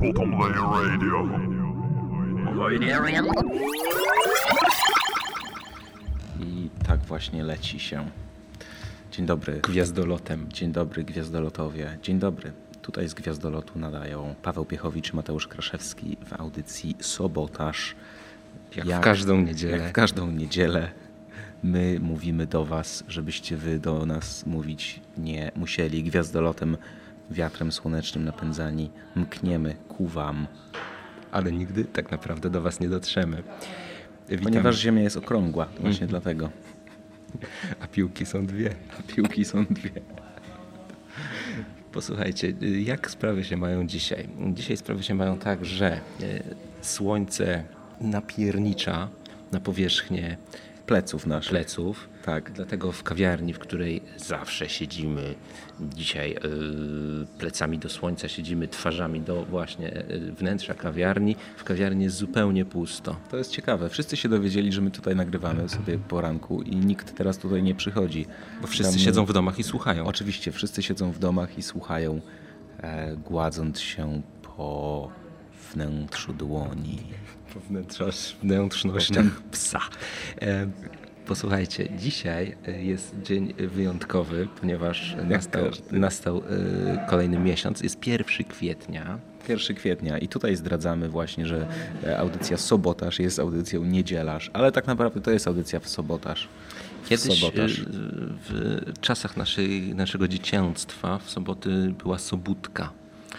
Bottom Layer Radio. I tak właśnie leci się. Dzień dobry. Gwiazdolotem. Dzień dobry, gwiazdolotowie. Dzień dobry. Tutaj z Gwiazdolotu nadają Paweł Piechowicz i Mateusz Kraszewski w audycji Sobotaż. Jak, w każdą niedzielę. Jak w każdą niedzielę my mówimy do was, żebyście wy do nas mówić nie musieli. Gwiazdolotem, wiatrem słonecznym napędzani, mkniemy ku wam. Ale nigdy tak naprawdę do was nie dotrzemy. Witam. Ponieważ Ziemia jest okrągła, właśnie dlatego. A piłki są dwie. Piłki są dwie. Posłuchajcie, jak sprawy się mają dzisiaj? Dzisiaj sprawy się mają tak, że y, słońce napiernicza na powierzchnię Pleców naszych. pleców. Tak. Dlatego w kawiarni, w której zawsze siedzimy, dzisiaj yy, plecami do słońca siedzimy, twarzami do właśnie yy, wnętrza kawiarni. W kawiarni jest zupełnie pusto. To jest ciekawe. Wszyscy się dowiedzieli, że my tutaj nagrywamy sobie po ranku i nikt teraz tutaj nie przychodzi. Bo wszyscy Tam- siedzą w domach i słuchają. Oczywiście, wszyscy siedzą w domach i słuchają, e, gładząc się po wnętrzu dłoni. Po wnętrzoś- wnętrznościach psa. E, Posłuchajcie, dzisiaj jest dzień wyjątkowy, ponieważ nastał, każdy. nastał e, kolejny miesiąc. Jest 1 kwietnia. 1 kwietnia i tutaj zdradzamy właśnie, że e, audycja Sobotaż jest audycją Niedzielaż, ale tak naprawdę to jest audycja w Sobotaż. Kiedyś Sobotaż. w czasach naszej, naszego dziecięctwa w soboty była sobótka,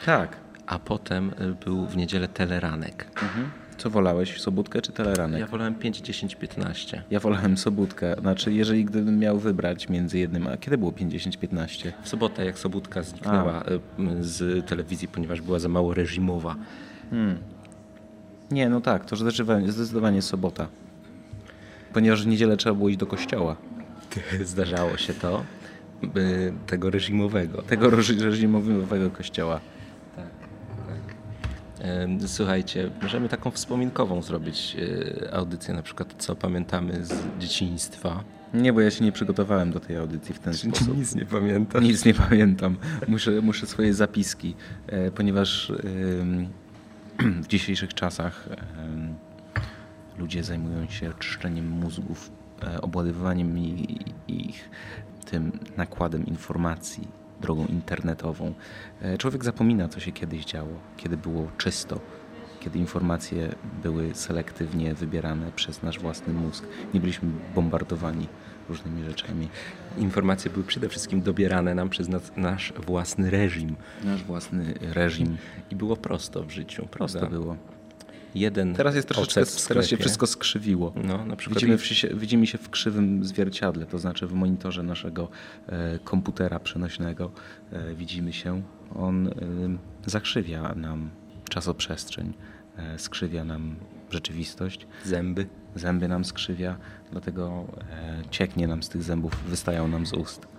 Tak. a potem był w niedzielę teleranek. Mhm. Co wolałeś, Sobótkę czy Teleranek? Ja wolałem 5, 10, 15. Ja wolałem Sobótkę. Znaczy, jeżeli gdybym miał wybrać między jednym, a kiedy było 50-15? W sobotę, jak sobótka zniknęła e, m, z telewizji, ponieważ była za mało reżimowa. Nie, no tak, to zdecydowanie, zdecydowanie sobota. Ponieważ w niedzielę trzeba było iść do kościoła. Zdarzało się to, by tego reżimowego. Tego reżimowego kościoła. Słuchajcie, możemy taką wspominkową zrobić e, audycję, na przykład co pamiętamy z dzieciństwa. Nie, bo ja się nie przygotowałem do tej audycji w ten sposób. Nic nie pamiętam. Nic nie pamiętam. Muszę, muszę swoje zapiski, e, ponieważ w dzisiejszych czasach ludzie zajmują się czyszczeniem mózgów, e, obładowywaniem ich tym nakładem informacji drogą internetową. E, Człowiek zapomina, co się kiedyś działo, kiedy było czysto, kiedy informacje były selektywnie wybierane przez nasz własny mózg. Nie byliśmy bombardowani różnymi rzeczami. Informacje były przede wszystkim dobierane nam przez nas, nasz własny reżim. Nasz własny reżim. I było prosto w życiu, Prosto prawda? było. Jeden Teraz jest troszeczkę, teraz się wszystko skrzywiło. No, na przykład Widzimy, się, widzimy się w krzywym zwierciadle, to znaczy w monitorze naszego e, komputera przenośnego e, widzimy się. On e, zakrzywia nam czasoprzestrzeń, e, skrzywia nam rzeczywistość, zęby. zęby nam skrzywia, dlatego e, cieknie nam z tych zębów, wystają nam z ust.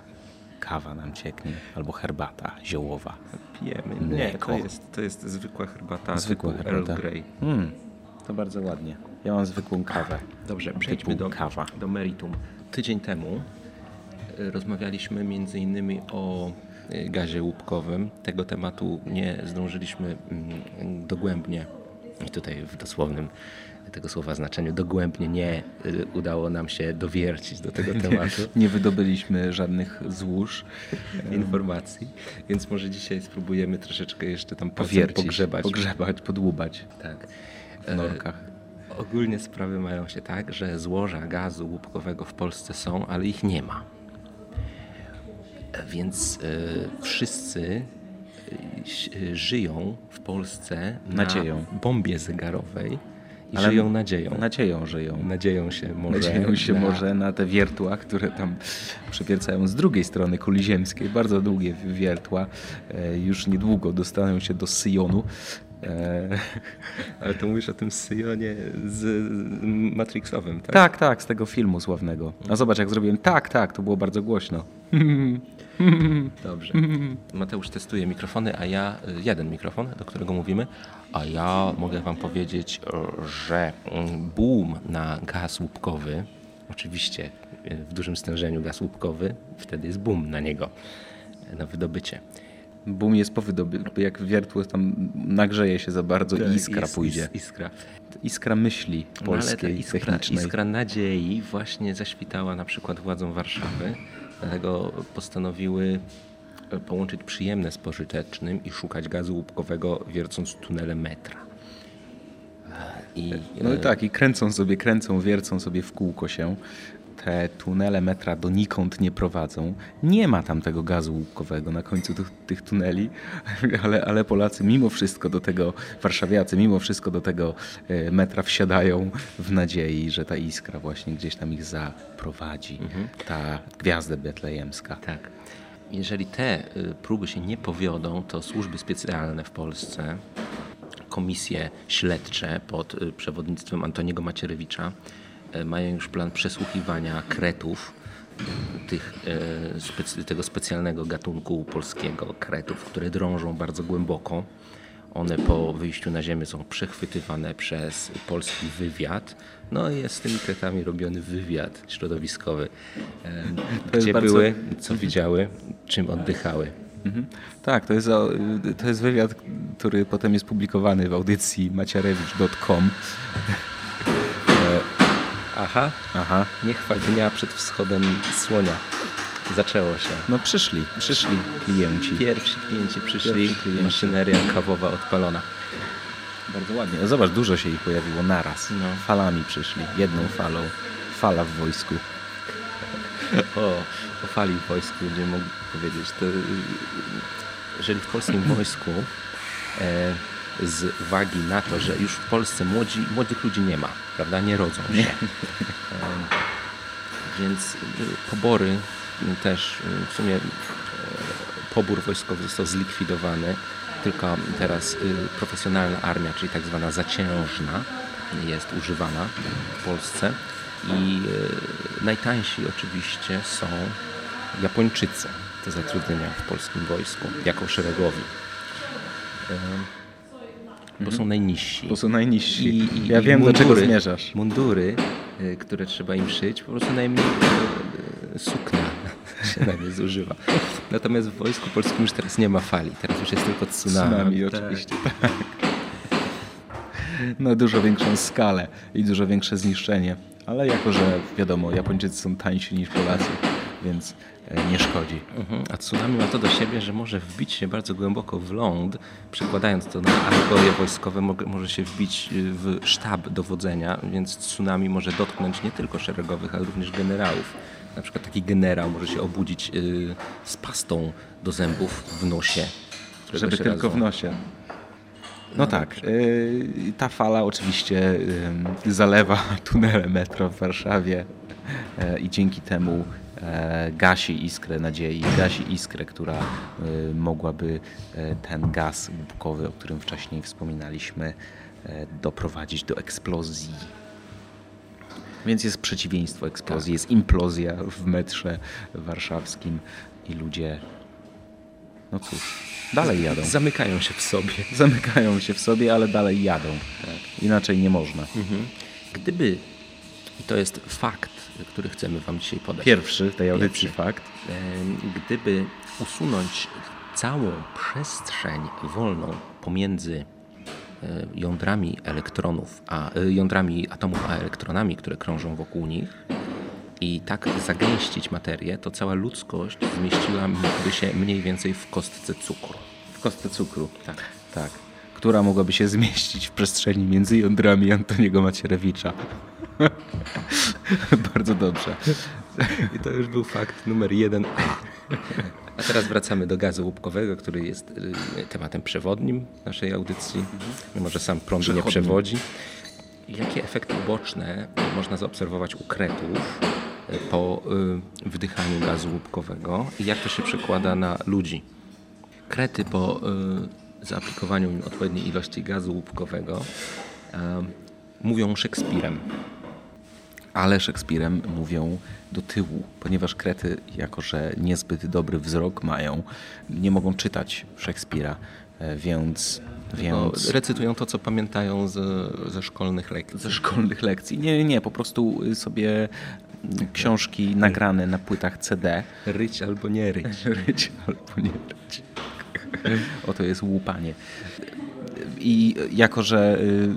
Kawa nam cieknie, albo herbata ziołowa. Pijemy. Nie, Mleko. to jest, to jest zwykła herbata. Zwykła herbata. Earl Grey. Mm, to bardzo ładnie. Ja mam zwykłą kawę. Dobrze, przejdźmy do, kawa. do meritum. Tydzień temu e, rozmawialiśmy między innymi o e, gazie łupkowym. Tego tematu nie zdążyliśmy mm, dogłębnie, i tutaj w dosłownym tego słowa znaczeniu, dogłębnie nie e, udało nam się dowiercić do tego tematu Nie wydobyliśmy żadnych złóż. informacji, więc może dzisiaj spróbujemy troszeczkę jeszcze tam Powiercić, pogrzebać. pogrzebać, podłubać Tak. w norkach. Ogólnie sprawy mają się tak, że złoża gazu łupkowego w Polsce są, ale ich nie ma. Więc e, wszyscy e, ś- e, żyją w Polsce Nadzieją. na bombie zegarowej i Ale żyją nadzieją. Nadzieją żyją. Nadzieją się może. Nadzieją się na- może na te wiertła, które tam przewiercają z drugiej strony kuli ziemskiej. Bardzo długie wiertła. E, Już niedługo dostaną się do Syjonu. E, Ale to mówisz o tym Syjonie z Matrixowym, tak? Tak, tak, z tego filmu sławnego. A zobacz, jak zrobiłem tak, tak, to było bardzo głośno. Dobrze. Mateusz testuje mikrofony, a ja, y, jeden mikrofon, do którego mówimy, a ja mogę Wam powiedzieć, y, że mm, boom na gaz łupkowy, oczywiście y, w dużym stężeniu gaz łupkowy, wtedy jest boom na niego, na wydobycie. Boom jest po wydobyciu, jak wiertło tam nagrzeje się za bardzo i iskra Is- pójdzie. is- Iskra. Iskra myśli No, ale ta polskiej, iskra, technicznej. iskra nadziei właśnie zaświtała na przykład władzom Warszawy, dlatego postanowiły e, połączyć przyjemne z pożytecznym i szukać gazu łupkowego wiercąc tunele metra. I, No e, i tak, i kręcą sobie, kręcą, wiercą sobie w kółko się. Te tunele metra donikąd nie prowadzą. Nie ma tam tego gazu łupkowego na końcu tych, tych tuneli, ale, ale Polacy mimo wszystko do tego, warszawiacy mimo wszystko do tego e, metra wsiadają w nadziei, że ta iskra właśnie gdzieś tam ich zaprowadzi. Ta gwiazda betlejemska. Tak. Jeżeli te y, próby się nie powiodą, to służby specjalne w Polsce, komisje śledcze pod y, przewodnictwem Antoniego Macierewicza mają już plan przesłuchiwania kretów, tych, specy- tego specjalnego gatunku polskiego kretów, które drążą bardzo głęboko. One po wyjściu na ziemię są przechwytywane przez polski wywiad. No i jest z tymi kretami robiony wywiad środowiskowy. Jest Gdzie bardzo- były, co widziały, czym oddychały. Mhm. Tak, to jest, to jest wywiad, który potem jest publikowany w audycji macierewicz.com. Aha, Aha. niech dnia przed wschodem słonia. Zaczęło się. No przyszli, przyszli klienci. Pierwsi klienci przyszli, Pierwsi klienci. maszyneria kawowa odpalona. Bardzo ładnie. No Zobacz, dużo się ich pojawiło naraz. No. Falami przyszli, jedną falą. Fala w wojsku. O, o fali w wojsku będziemy mogli powiedzieć. To, y, jeżeli w polskim wojsku e, z uwagi na to, że już w Polsce młodzi, młodych ludzi nie ma, prawda, nie rodzą się. E, więc y, pobory y, też y, w sumie e, pobór wojskowy został zlikwidowany. Tylko teraz profesjonalna armia, czyli tak zwana zaciężna jest używana w Polsce. I najtańsi oczywiście są Japończycy do zatrudnienia w polskim wojsku jako szeregowi. Bo są najniżsi. To są najniżsi. I, i, ja i wiem, do czego mundury- zmierzasz. Mundury, y, które trzeba im szyć, po prostu najmniej y, sukna się na nie zużywa. Natomiast w Wojsku Polskim już teraz nie ma fali, teraz już jest tylko tsunami. Tsunami Tak. oczywiście. Tak. Na dużo większą skalę i dużo większe zniszczenie. Ale jako, że wiadomo, Japończycy są tańsi niż Polacy, więc e, nie szkodzi. Mhm. A tsunami ma to do siebie, że może wbić się bardzo głęboko w ląd, przekładając to na alegorie wojskowe, może się wbić y, w sztab dowodzenia, więc tsunami może dotknąć nie tylko szeregowych, ale również generałów. Na przykład taki generał może się obudzić y, z pastą do zębów w nosie. Żeby tylko w razu. nosie. No tak, ta fala oczywiście zalewa tunele metro w Warszawie e, i dzięki temu e, gasi iskrę nadziei, gasi iskrę, która y, mogłaby e, ten gaz łupkowy, o którym wcześniej wspominaliśmy, e, doprowadzić do eksplozji. Więc jest przeciwieństwo eksplozji, jest implozja w metrze warszawskim i ludzie, no cóż, dalej jadą. Zamykają się w sobie. Zamykają się w sobie, ale dalej jadą. Inaczej nie można. Gdyby, i to jest fakt, który chcemy Wam dzisiaj podać. Pierwszy w tej audycji Pierwszy. fakt. Gdyby usunąć całą przestrzeń wolną pomiędzy e, jądrami elektronów, a e, jądrami atomów a elektronami, które krążą wokół nich i tak zagęścić materię, to cała ludzkość zmieściłaby się mniej więcej w kostce cukru. W kostce cukru. Tak. Tak. Która mogłaby się zmieścić w przestrzeni między jądrami Antoniego Macierewicza. Bardzo dobrze. I to już był fakt numer jeden. A teraz wracamy do gazu łupkowego, który jest y, tematem przewodnim naszej audycji, mimo że sam prąd nie przewodzi. Jakie efekty uboczne można zaobserwować u kretów y, po y, wdychaniu gazu łupkowego i jak to się przekłada na ludzi? Krety po zaaplikowaniu im odpowiedniej ilości gazu łupkowego mówią Szekspirem. Ale Szekspirem mówią do tyłu, ponieważ krety, jako że niezbyt dobry wzrok mają, nie mogą czytać Szekspira, e, więc... Więc... recytują to, co pamiętają z, ze szkolnych lekcji. ze szkolnych lekcji. Nie, nie, po prostu sobie książki nagrane na płytach CD. Ryć albo nie ryć. Ryć albo nie ryć. Oto jest łupanie. I jako, że y,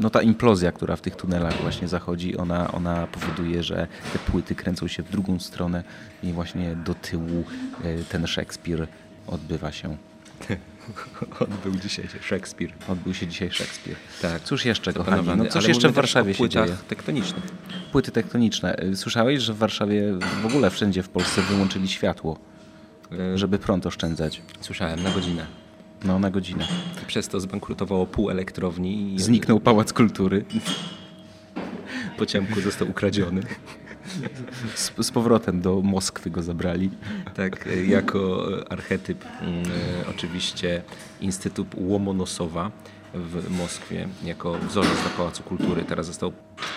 no ta implozja, która w tych tunelach właśnie zachodzi, ona, ona powoduje, że te płyty kręcą się w drugą stronę i właśnie do tyłu y, ten Szekspir odbywa się. Odbył dzisiaj się Szekspir. Odbył się dzisiaj Szekspir. Tak. Cóż jeszcze, kochani? No cóż jeszcze w Warszawie się dzieje? tektonicznych. Płyty tektoniczne. Słyszałeś, że w Warszawie w ogóle wszędzie w Polsce wyłączyli światło, E, żeby prąd oszczędzać? Słyszałem, na godzinę. No, na godzinę. Przez to zbankrutowało pół elektrowni i Zniknął Pałac Kultury. po ciemku został ukradziony. Z, z powrotem do Moskwy go zabrali. Tak, jako archetyp mm, e, oczywiście Instytut Łomonosowa w Moskwie, jako wzorzec dla Pałacu Kultury. Teraz został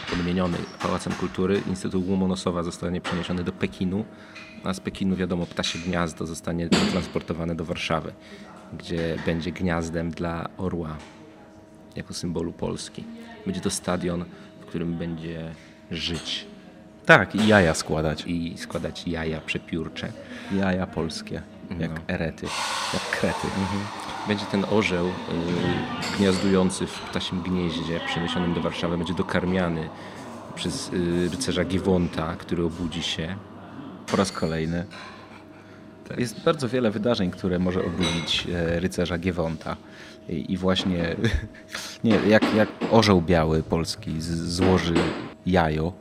podmieniony Pałacem Kultury. Instytut Łomonosowa zostanie przeniesiony do Pekinu, a z Pekinu wiadomo ptasie gniazdo zostanie transportowane do Warszawy, gdzie będzie gniazdem dla orła jako symbolu Polski. Będzie to stadion, w którym będzie żyć Tak, i jaja składać. i składać jaja przepiórcze. Jaja polskie, jak No. erety, jak krety. Będzie ten orzeł y, gniazdujący w ptasim gnieździe przeniesionym do Warszawy, będzie dokarmiany przez y, rycerza Giewonta, który obudzi się. Po raz kolejny. Jest bardzo wiele wydarzeń, które może obudzić e, rycerza Giewonta. I, właśnie nie, jak, jak orzeł biały polski złoży jajo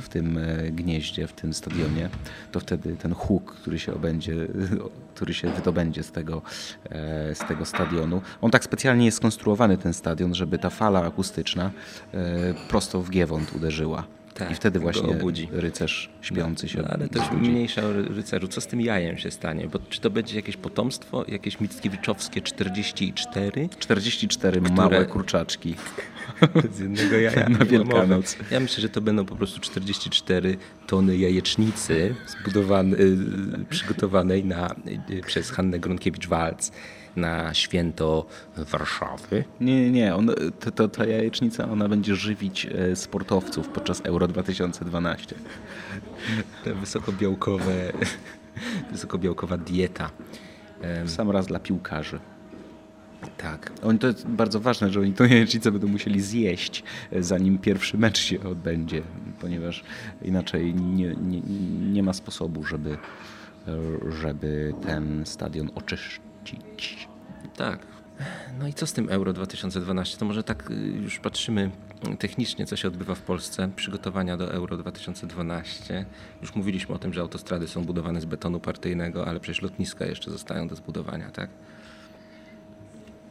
w tym e, gnieździe, w tym stadionie, to wtedy ten huk, który się obędzie, który się wydobędzie z tego, e, z tego stadionu, on tak specjalnie jest skonstruowany ten stadion, żeby ta fala akustyczna prosto w Giewont uderzyła. Tak, I wtedy właśnie obudzi. rycerz śpiący się No, ale to już mniejsza o ry- rycerzu. Co z tym jajem się stanie? Bo czy to będzie jakieś potomstwo, jakieś Mickiewiczowskie 44? 44 małe kurczaczki. Z jednego jaja. Na Wielkanoc. Ja myślę, że to będą po prostu 44 tony jajecznicy zbudowane, y, przygotowanej na, y, przez Hannę Gronkiewicz-Walc na święto Warszawy. Nie, nie, nie. On, to, to, ta jajecznica ona będzie żywić e, sportowców podczas Euro 2012. Te wysokobiałkowe, wysokobiałkowa dieta. W sam raz dla piłkarzy. tak. Oni, to jest bardzo ważne, że oni tą jajecznicę będą musieli zjeść, e, zanim pierwszy mecz się odbędzie, ponieważ inaczej nie, nie, nie ma sposobu, żeby, e, żeby ten stadion Tak. No i co z tym Euro 2012? To może tak y, już patrzymy technicznie, co się odbywa w Polsce. Przygotowania do Euro 2012. Już mówiliśmy o tym, że autostrady są budowane z betonu partyjnego, ale przecież lotniska jeszcze zostają do zbudowania, tak?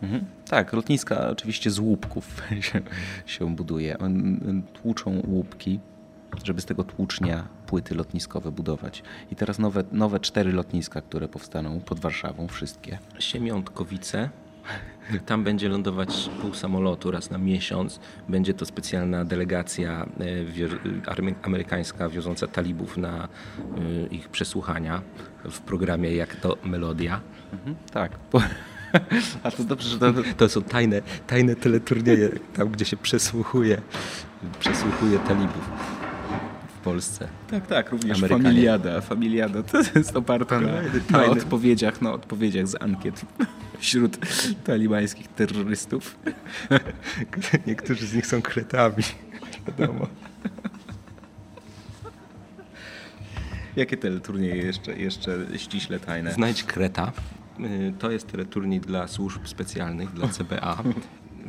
Mhm. Tak, lotniska oczywiście z łupków się, się buduje. Tłuczą łupki, żeby z tego tłucznia płyty lotniskowe budować. I teraz nowe, nowe cztery lotniska, które powstaną pod Warszawą, wszystkie. Siemiątkowice. Tam będzie lądować pół samolotu raz na miesiąc. Będzie to specjalna delegacja e, amerykańska wioząca talibów na e, ich przesłuchania w programie Jak to Melodia. Mhm. Tak. A to dobrze, że to, To są tajne, tajne teleturnieje, tam gdzie się przesłuchuje, przesłuchuje talibów Polsce. Tak, tak, również Amerykanie. familiada. Familiada to jest oparta na, na odpowiedziach, na odpowiedziach z ankiet wśród talibańskich terrorystów. Niektórzy z nich są kretami, wiadomo. Jakie teleturnieje jeszcze, jeszcze ściśle tajne? Znajdź Kreta. Y, To jest teleturniej dla służb specjalnych, dla CBA.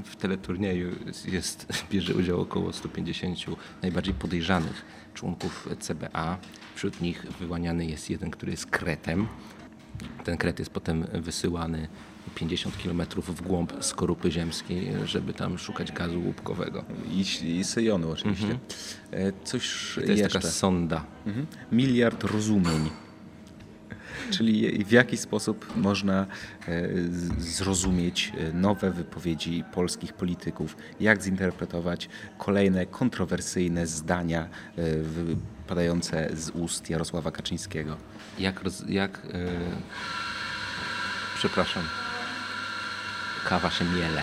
W teleturnieju jest, bierze udział około 150 najbardziej podejrzanych członków CBA. Wśród nich wyłaniany jest jeden, który jest Kretem. Ten Kret jest potem wysyłany 50 km w głąb skorupy ziemskiej, żeby tam szukać gazu łupkowego. I, i Syjonu oczywiście. E, Coś To jest jeszcze. taka sonda. Mhm. Miliard rozumień. Czyli w jaki sposób można e, zrozumieć e, nowe wypowiedzi polskich polityków, jak zinterpretować kolejne kontrowersyjne zdania e, wypadające z ust Jarosława Kaczyńskiego. Jak, roz, jak e, przepraszam, kawa się miele.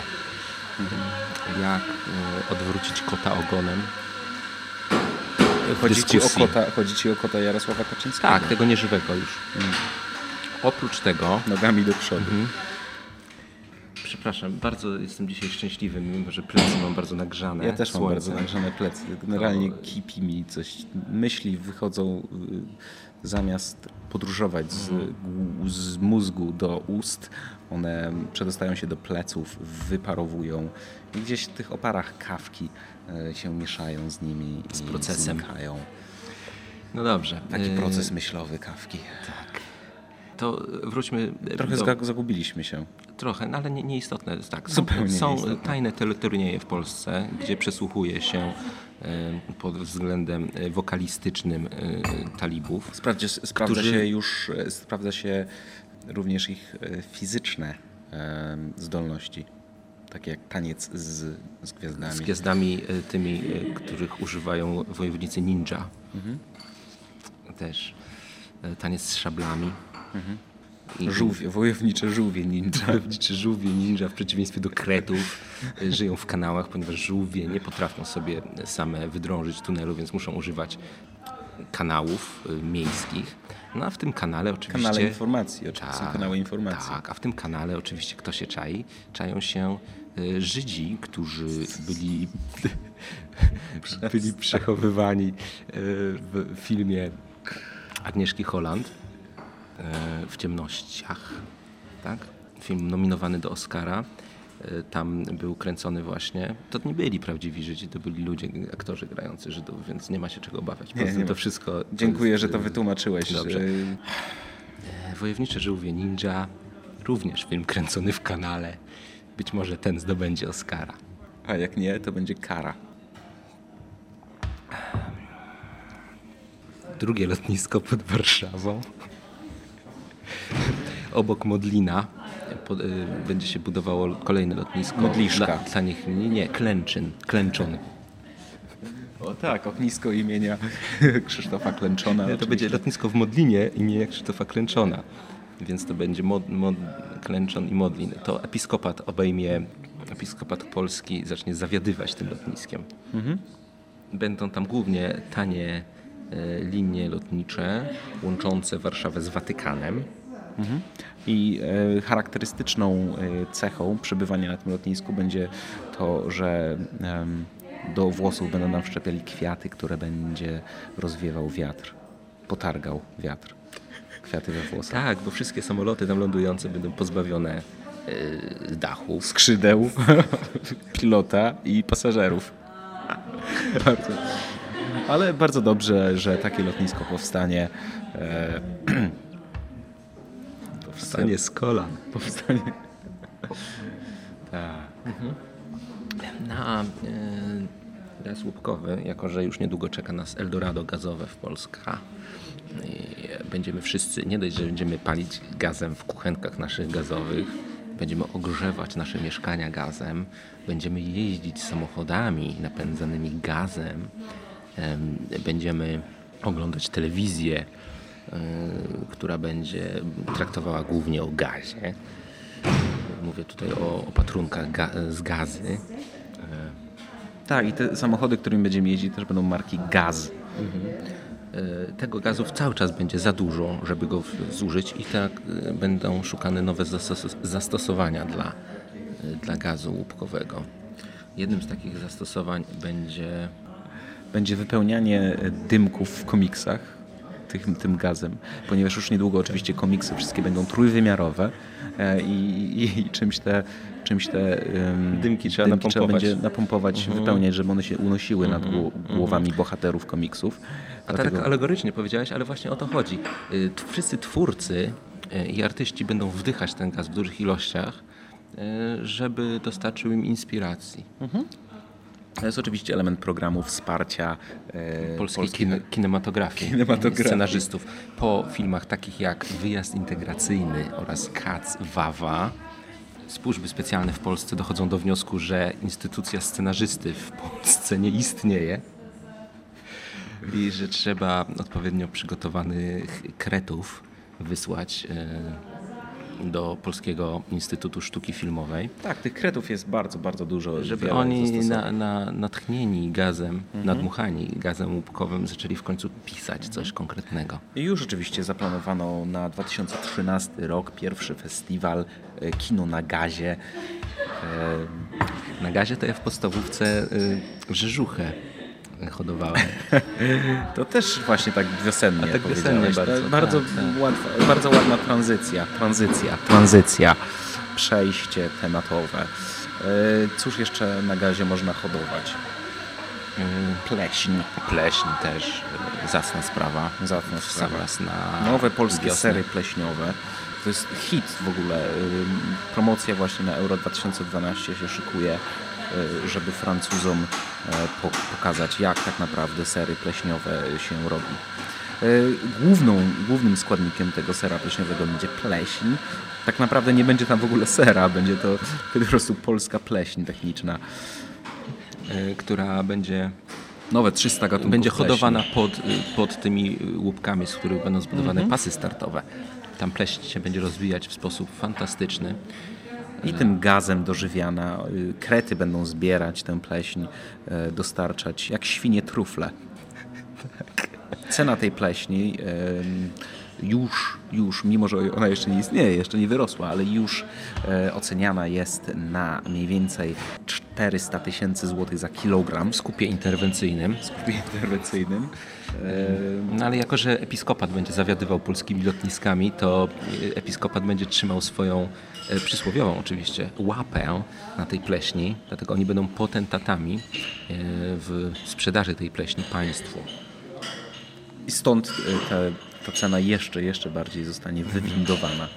Jak e, odwrócić kota ogonem? Chodzi ci, o kota, chodzi ci o kota Jarosława Kaczyńskiego? Tak, tego nieżywego już. Oprócz tego, Nogami do przodu. przepraszam, bardzo jestem dzisiaj szczęśliwy, mimo że plecy mam bardzo nagrzane. Ja też mam bardzo nagrzane plecy. Generalnie kipi mi coś. Myśli wychodzą y, zamiast podróżować z, gł- z mózgu do ust. One przedostają się do pleców, wyparowują i gdzieś w tych oparach kawki y, się mieszają z nimi z i procesem. znikają. No dobrze. Taki e, proces myślowy kawki. To wróćmy Trochę do, zagubiliśmy się. Trochę, no ale nie, nieistotne. Tak, są, Zupełnie są nieistotne. tajne turnieje w Polsce, gdzie przesłuchuje się e, pod względem e, wokalistycznym e, talibów. Sprawdza, sprawdza Którzy- się już, e, sprawdza się również ich e, fizyczne e, zdolności. Takie jak taniec z, z gwiazdami. Z gwiazdami e, tymi, e, których używają wojownicy ninja. Mhm. Też e, taniec z szablami. I- Żółwie, wojownicze żółwie ninja. Wojowniczy żółwie ninja w przeciwieństwie do kretów e, żyją w kanałach, ponieważ żółwie nie potrafią sobie same wydrążyć tunelu, więc muszą używać kanałów e, miejskich. No a w tym kanale oczywiście... Kanale informacji, oczywiście są kanały informacji. Tak, a w tym kanale oczywiście kto się czai? Czają się e, Żydzi, którzy byli, byli przechowywani w filmie Agnieszki Holland w ciemnościach. Tak? Film nominowany do Oscara. E, Tam był kręcony właśnie. To nie byli prawdziwi Żydzi, to byli ludzie, aktorzy grający Żydów, więc nie ma się czego obawiać. Po Nie, nie to wszystko. Dziękuję, jest, że to e, wytłumaczyłeś. Dobrze. E, Wojownicze żółwie ninja, również film kręcony w kanale. Być może ten zdobędzie Oscara. A jak nie, to będzie kara. Drugie lotnisko pod Warszawą. Obok Modlina y, będzie się budowało kolejne lotnisko. Modliszka. Dla, dla nich nie, nie, Klęczyn, Klęczon. O tak, ognisko imienia Krzysztofa Klęczona. To oczywiście. będzie lotnisko w Modlinie imienia Krzysztofa Klęczona. Więc to będzie mod, mod, Klęczon i Modlin. To episkopat obejmie, episkopat polski zacznie zawiadywać tym lotniskiem. Będą tam głównie tanie linie lotnicze łączące Warszawę z Watykanem. I e, charakterystyczną e, cechą przebywania na tym lotnisku będzie to, że do włosów będą nam wszczepiali kwiaty, które będzie rozwiewał wiatr. Potargał wiatr. Kwiaty we włosach. Tak, bo wszystkie samoloty tam lądujące będą pozbawione e, dachów. Skrzydeł, pilota i pasażerów. bardzo. Ale bardzo dobrze, że takie lotnisko powstanie. E, Wstanie z kolan. powstanie. Tak. Na e, łupkowy, jako że już niedługo czeka nas Eldorado gazowe w Polska, i będziemy wszyscy, nie dość, że będziemy palić gazem w kuchenkach naszych gazowych, będziemy ogrzewać nasze mieszkania gazem, będziemy jeździć samochodami napędzanymi gazem, em, będziemy oglądać telewizję, e, która będzie traktowała głównie o gazie. Mówię tutaj o opatrunkach ga- z gazy. Tak, i te samochody, którymi będziemy jeździć, też będą marki Gaz. E, Tego gazu cały czas będzie za dużo, żeby go zużyć i tak e, będą szukane nowe zastos- zastosowania dla, e, dla gazu łupkowego. Jednym z takich zastosowań będzie Będzie wypełnianie e, dymków w komiksach tym, tym gazem, ponieważ już niedługo oczywiście komiksy wszystkie będą trójwymiarowe e, i, i, i czymś te, czymś te em, Dymki trzeba trzeba napompować. będzie napompować, wypełniać, żeby one się unosiły nad gło- głowami bohaterów komiksów. A tak alegorycznie powiedziałeś, ale właśnie o to chodzi. Y, Wszyscy twórcy y, i artyści będą wdychać ten gaz w dużych ilościach, y, żeby dostarczył im inspiracji. To jest oczywiście element programu wsparcia e, polskiej polskich- kine, kinematografii, Kinematografii. scenarzystów. Po filmach takich jak Wyjazd Integracyjny oraz Kac Wawa, służby specjalne w Polsce dochodzą do wniosku, że instytucja scenarzysty w Polsce nie istnieje i że trzeba odpowiednio przygotowanych kretów wysłać do Polskiego Instytutu Sztuki Filmowej. Tak, tych kretów jest bardzo, bardzo dużo. Żeby oni na, na, natchnieni gazem, mhm. nadmuchani gazem łupkowym zaczęli w końcu pisać coś konkretnego. I już oczywiście zaplanowano na 2013 rok pierwszy festiwal e, Kino na gazie. E, na gazie to ja w podstawówce Rzeżuchę hodowałem. To też właśnie tak wiosennie A tak wiosennie bardzo. Bardzo, tak, tak. Łatwa, bardzo ładna tranzycja, tranzycja, tranzycja, przejście tematowe. E, cóż jeszcze na gazie można hodować? E, pleśń. Pleśń też, zacna sprawa. Zacna sprawa. Nowe polskie wiosnę. sery pleśniowe. To jest hit w ogóle. Promocja właśnie na Euro 2012 się szykuje. E, żeby Francuzom e, pokazać, jak tak naprawdę sery pleśniowe się robi. E, główną, głównym składnikiem tego sera pleśniowego będzie pleśń. Tak naprawdę nie będzie tam w ogóle sera, będzie to po prostu polska pleśń techniczna. Która będzie nowe 300 gatunków Będzie hodowana pod, pod tymi łupkami, z których będą zbudowane mhm. pasy startowe. Tam pleśń się będzie rozwijać w sposób fantastyczny i tym gazem dożywiana. Y, krety będą zbierać tę pleśń, y, dostarczać, jak świnie trufle. Cena tej pleśni już, już, mimo że ona jeszcze nie istnieje, jeszcze nie wyrosła, ale już e, oceniana jest na mniej więcej 400 tysięcy złotych za kilogram. W skupie interwencyjnym. W skupie interwencyjnym. No ale jako, że episkopat będzie zawiadywał polskimi lotniskami, to episkopat będzie trzymał swoją E, przysłowiową oczywiście, łapę na tej pleśni, dlatego oni będą potentatami e, w sprzedaży tej pleśni państwu. I stąd e, ta, cena jeszcze, jeszcze bardziej zostanie wywindowana.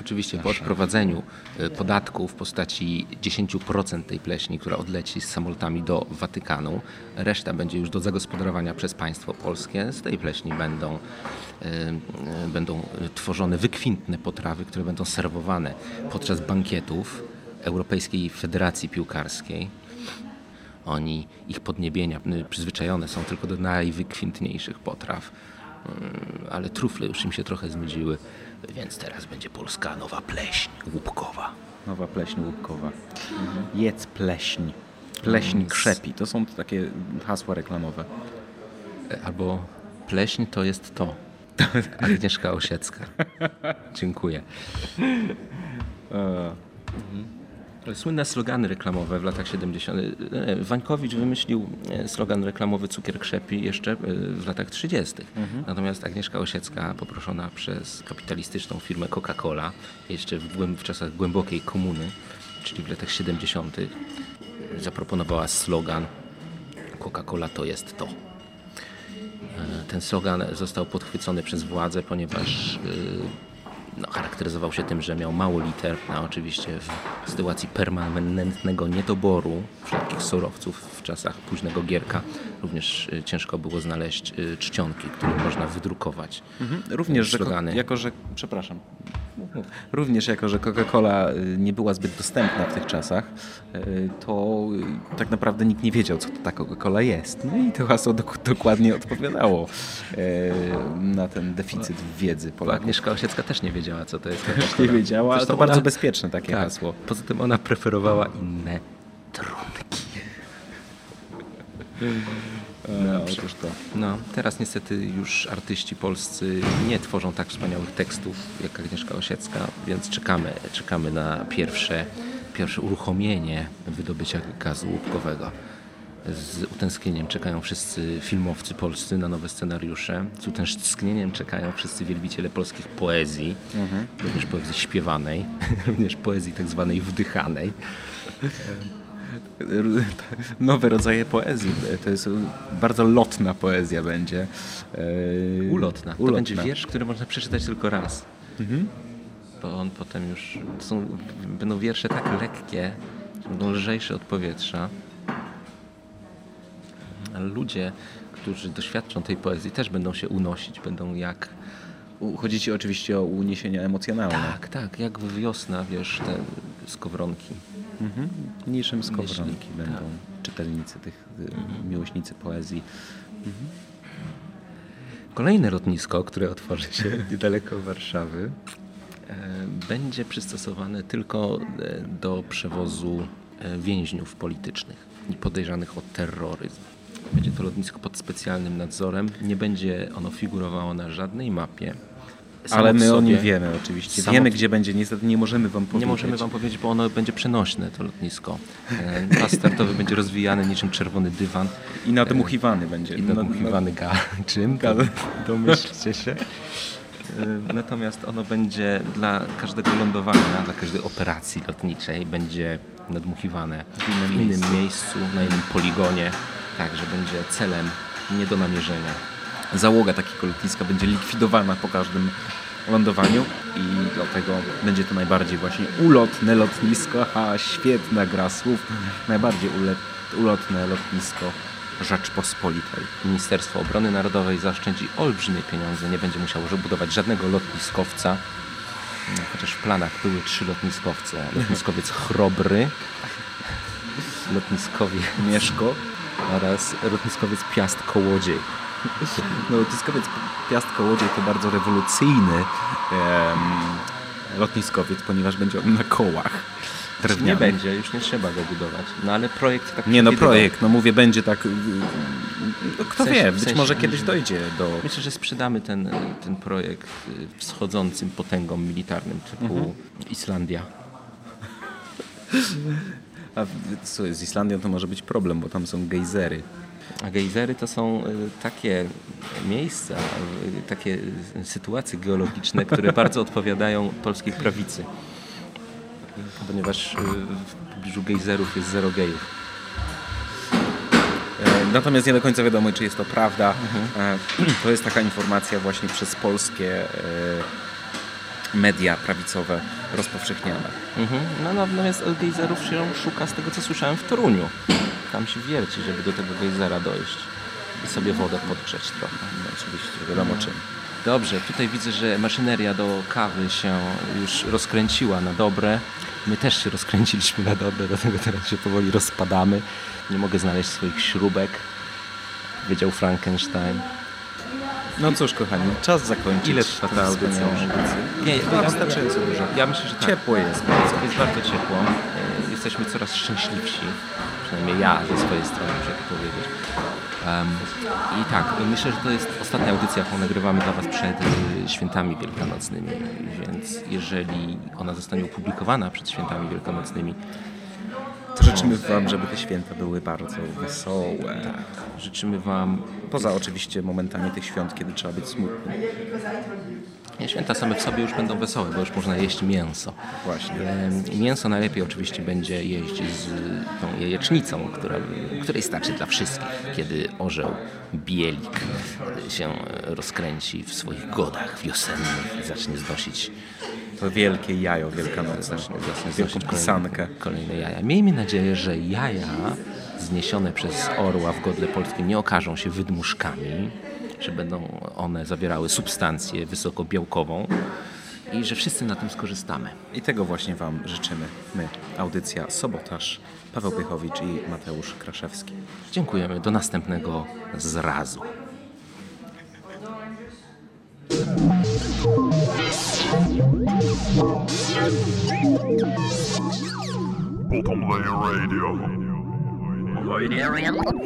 Oczywiście po odprowadzeniu e, podatku w postaci 10% tej pleśni, która odleci z samolotami do Watykanu, reszta będzie już do zagospodarowania przez państwo polskie. Z tej pleśni będą, e, e, będą tworzone wykwintne potrawy, które będą serwowane podczas bankietów Europejskiej Federacji Piłkarskiej. Oni, ich podniebienia przyzwyczajone są tylko do najwykwintniejszych potraw, ale trufle już im się trochę znudziły więc teraz będzie polska nowa pleśń łupkowa. Nowa pleśń łupkowa. Mhm. Jedz pleśń. Pleśń mm. krzepi. To są takie hasła reklamowe. Albo pleśń to jest to. Agnieszka Osiecka. Dziękuję. E, mhm. Słynne slogany reklamowe w latach 70. E, Wańkowicz wymyślił e, slogan reklamowy Cukier krzepi jeszcze e, w latach 30. Mhm. Natomiast Agnieszka Osiecka, poproszona przez kapitalistyczną firmę Coca-Cola, jeszcze w, w czasach głębokiej komuny, czyli w latach 70., zaproponowała slogan Coca-Cola to jest to. Ten slogan został podchwycony przez władze, ponieważ no, charakteryzował się tym, że miał mało liter, a oczywiście w sytuacji permanentnego niedoboru wszelkich surowców czasach późnego Gierka również y, ciężko było znaleźć y, czcionki, które można wydrukować. Mhm. Również, że, jako że, przepraszam, Również jako, że Coca-Cola y, nie była zbyt dostępna w tych czasach, to tak naprawdę nikt nie wiedział, co to ta Coca-Cola jest. No i to hasło dokładnie odpowiadało na ten deficyt wiedzy Polaków. Agnieszka Osiecka też nie wiedziała, co to jest Też nie wiedziała, ale to ona... bardzo bezpieczne takie tak. hasło. Poza tym ona preferowała inne trunki. No, otóż to. No, teraz niestety już artyści polscy nie tworzą tak wspaniałych tekstów jak Agnieszka Osiecka, więc czekamy, czekamy na pierwsze, pierwsze uruchomienie wydobycia gazu łupkowego. Z utęsknieniem czekają wszyscy filmowcy polscy na nowe scenariusze. Z utęsknieniem czekają wszyscy wielbiciele polskich poezji, mhm. również poezji śpiewanej, również poezji tak zwanej wdychanej nowe rodzaje poezji. To jest bardzo lotna poezja będzie. Ulotna. To Ulotna. będzie wiersz, który można przeczytać tylko raz. Mhm. Bo on potem już... Są, będą wiersze tak lekkie, będą lżejsze od powietrza. Ale ludzie, którzy doświadczą tej poezji też będą się unosić, będą jak... Chodzi ci oczywiście o uniesienia emocjonalne. Tak, tak, jak wiosna, wiesz, te skowronki. Mhm. Niczym skowronki będą tak. czytelnicy tych, y, mhm. miłośnicy poezji. Mhm. Kolejne lotnisko, które otworzy się niedaleko Warszawy, będzie przystosowane tylko do przewozu więźniów politycznych i podejrzanych o terroryzm. Będzie to lotnisko pod specjalnym nadzorem. Nie będzie ono figurowało na żadnej mapie. Ale my o nim wiemy oczywiście. Samo... Wiemy, gdzie będzie. Niestety nie możemy wam powiedzieć. Nie możemy wam powiedzieć, bo ono będzie przenośne, to lotnisko. E, pas startowy będzie rozwijany niczym czerwony dywan. I nadmuchiwany będzie. I nadmuchiwany ga... czym? Ga... Domyślcie się. E, natomiast ono będzie dla każdego lądowania, dla każdej operacji lotniczej będzie nadmuchiwane w innym, miejscu. na innym poligonie, tak, że będzie celem nie do namierzenia. Załoga takiego lotniska będzie likwidowana po każdym lądowaniu i dlatego będzie to najbardziej właśnie ulotne lotnisko, a świetna gra słów, najbardziej ulotne lotnisko Rzeczpospolitej. Ministerstwo Obrony Narodowej zaoszczędzi olbrzymie pieniądze, nie będzie musiało budować żadnego lotniskowca, no, chociaż w planach były trzy lotniskowce. Lotniskowiec Chrobry, lotniskowie Mieszko oraz lotniskowiec Piast Kołodziej. No, lotniskowiec Piast Kołodziej to bardzo rewolucyjny lotniskowiec, ponieważ będzie on na kołach. Nie będzie, już nie trzeba go budować. No ale projekt tak Nie no projekt, no mówię, będzie tak. No, kto w sensie, wie, być sensie, może kiedyś dojdzie do. Myślę, że sprzedamy ten, ten projekt y, wschodzącym potęgom militarnym typu mhm. Islandia. A co, z Islandią to może być problem, bo tam są gejzery. A gejzery to są y, takie miejsca, y, takie sytuacje geologiczne, które bardzo odpowiadają polskiej prawicy. Ponieważ w pobliżu gejzerów jest zero gejów. E, natomiast nie do końca wiadomo, czy jest to prawda. Mhm. E, to jest taka informacja właśnie przez polskie e, media prawicowe rozpowszechniane. Mhm. No, natomiast gejzerów się szuka z tego, co słyszałem w Toruniu. Tam się wierci, żeby do tego gejzera dojść i sobie wodę podgrzeć trochę. No, oczywiście, wiadomo czym. Dobrze, tutaj widzę, że maszyneria do kawy się już rozkręciła na dobre. My też się rozkręciliśmy na dobre, dlatego teraz się powoli rozpadamy. Nie mogę znaleźć swoich śrubek, powiedział Frankenstein. No cóż, kochani, czas zakończyć. Ile trwa ta audycja? Nie, to wystarczająco dużo. Ja myślę, że tak. Ciepło jest bardzo. Jest bardzo ciepło. E, jesteśmy coraz szczęśliwsi. Przynajmniej ja ze swojej strony muszę to powiedzieć. Um, I tak, myślę, że to jest ostatnia audycja, jaką nagrywamy dla Was przed y, świętami wielkanocnymi. Więc jeżeli ona zostanie opublikowana przed świętami wielkanocnymi, to życzymy Wam, żeby te święta były bardzo wesołe. Tak, życzymy Wam. Poza oczywiście momentami tych świąt, kiedy trzeba być smutnym. Nie, święta same w sobie już będą wesołe, bo już można jeść mięso. Właśnie. Mięso najlepiej oczywiście będzie jeść z tą jajecznicą, która, której starczy dla wszystkich, kiedy orzeł bielik się rozkręci w swoich godach wiosennych i zacznie znosić to wielkie jajo wielkanocne, wielką pisankę. Kolejne jaja. Miejmy nadzieję, że jaja zniesione przez orła w godle polskie nie okażą się wydmuszkami, że będą one zawierały substancję wysokobiałkową i że wszyscy na tym skorzystamy. I tego właśnie Wam życzymy. My, audycja Sobotaż, Paweł Piechowicz i Mateusz Kraszewski. Dziękujemy. Do następnego zrazu. Layer Radio. Radio.